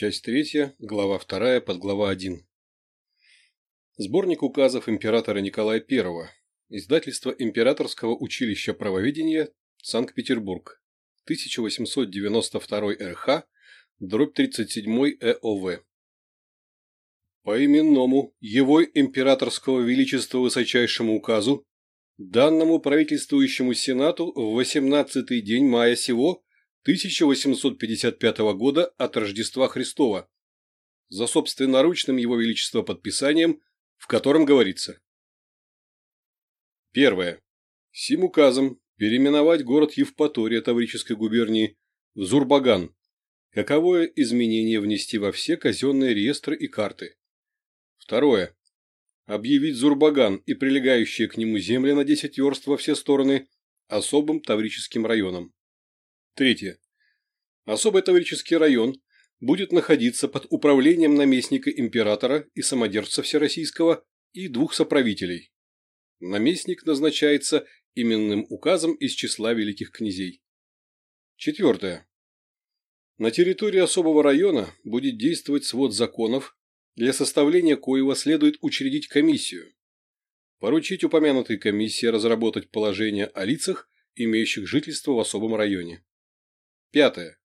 Часть третья, глава вторая, подглава один. Сборник указов императора Николая I. Издательство Императорского училища правоведения, Санкт-Петербург. 1892 РХ, дробь 37 ЭОВ. По именному Его Императорского Величества Высочайшему указу, данному правительствующему Сенату в 18 день мая сего 1855 года от Рождества Христова, за собственноручным Его Величества подписанием, в котором говорится. Первое. Сим указом переименовать город Евпатория Таврической губернии в Зурбаган, каковое изменение внести во все казенные реестры и карты. Второе. Объявить Зурбаган и прилегающие к нему земли на 10 верст во все стороны особым Таврическим районом. Третье. Особый Таврический район будет находиться под управлением наместника императора и самодержца Всероссийского и двух соправителей. Наместник назначается именным указом из числа великих князей. Четвертое. На территории особого района будет действовать свод законов, для составления коего следует учредить комиссию. Поручить упомянутой комиссии разработать положение о лицах, имеющих жительство в особом районе. Пятое.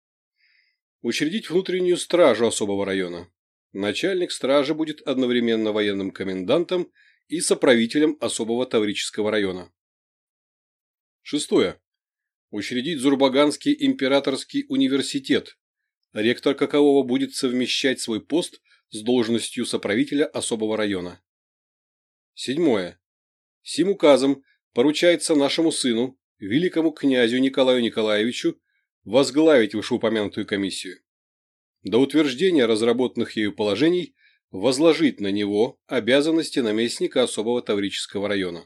Учредить внутреннюю стражу особого района. Начальник стражи будет одновременно военным комендантом и соправителем особого Таврического района. Шестое. Учредить Зурбаганский императорский университет, ректор какового будет совмещать свой пост с должностью соправителя особого района. Седьмое. Сим указом поручается нашему сыну, великому князю Николаю Николаевичу, возглавить вышеупомянутую комиссию. До утверждения разработанных ею положений возложить на него обязанности наместника особого Таврического района.